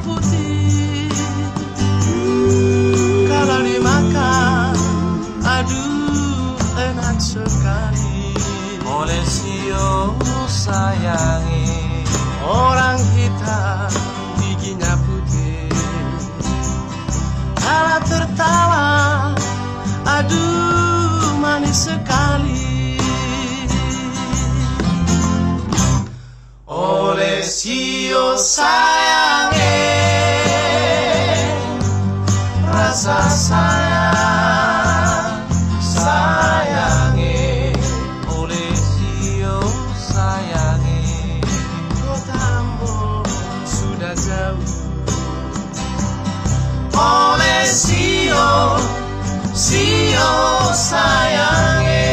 putih. Kalau dimakan Aduh enak sekali. Oleh sio sayangi. Orang hitam giginya putih. Kalau tertawa Aduh manis sekali. Oleh sio sayangi Rasa sayang Sayangi. Oleh sio sayangi. Kota Ambon sudah jauh. Oleh Sio, Sio sayangi.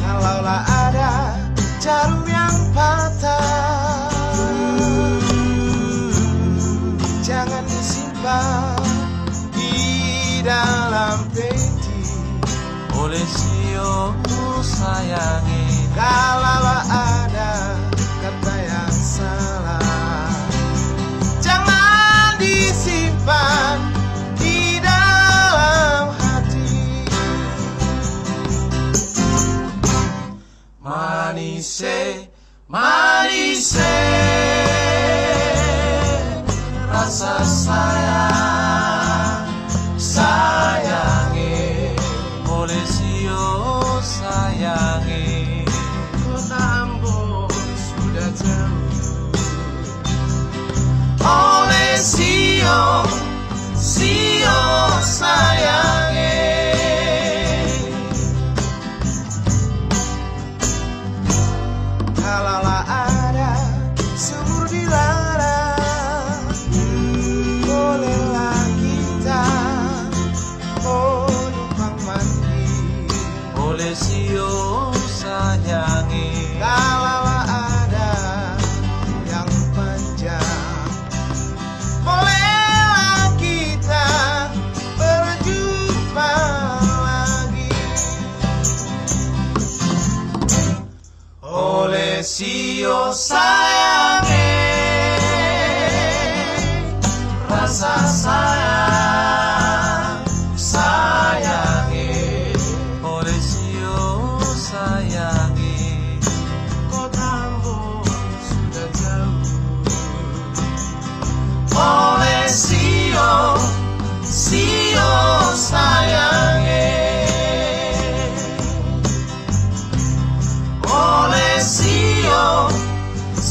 Kalaulah ada jarum di dalam peti. Oleh sio sayangi. Kalaulah Oleh sio sayangi Rocío Sayane, Raza Sayane, Sayane, Rocío Sayane, Kotambo Sudajau, Rocío Sayane.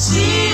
see.